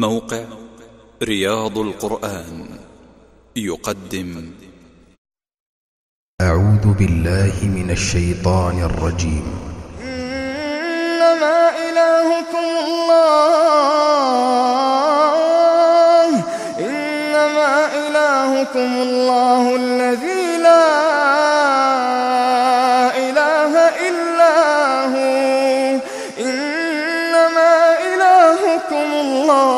موقع رياض القرآن يقدم. أعوذ بالله من الشيطان الرجيم. إنما إلهكم الله. إنما إلهكم الله الذي لا إله إلا هو. إنما إلهكم الله.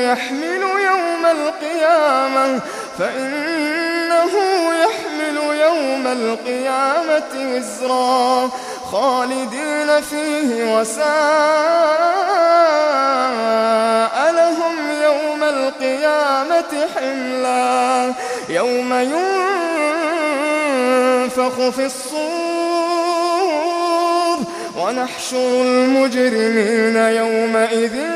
يحمل يوم القيامة فإنه يحمل يوم القيامة وزرا خالدين فيه وساء لهم يوم القيامة حملا. يوم ينفخ في الصور ونحشر المجرمين يومئذ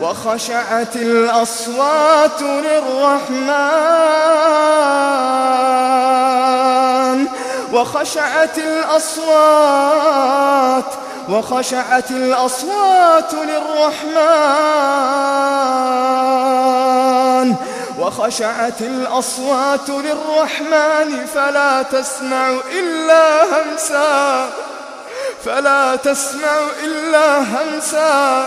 وخشعت الأصوات للرحمن. وخشعت الأصوات وخشعت الأصوات للرحمن. وخشعت الأصوات للرحمن فلا تسمع إلا همسا. فلا تسمع إلا همسا.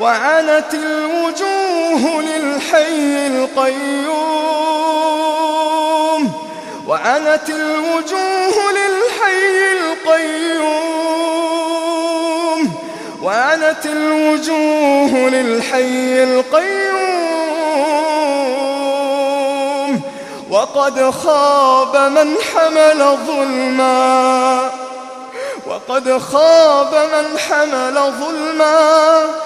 وعنت الوجوه للحي القيوم. وعنت الوجوه للحي القيوم. وعنت الوجوه للحي القيوم. وقد خاب من حمل ظلما. وقد خاب من حمل ظلما.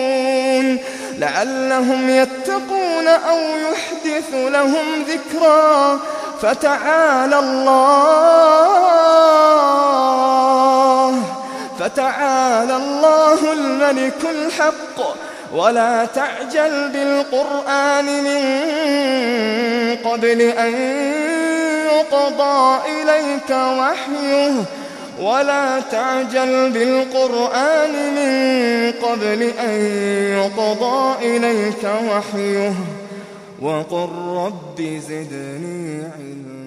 لعلهم يتقون أو يحدث لهم ذكرا فتعالى الله فتعالى الله الملك الحق. ولا تعجل بالقرآن من قبل أن يقضى إليك وحيه. ولا تعجل بالقرآن من قبل أن يقضى إليك وحيه وقل رب زدني علما.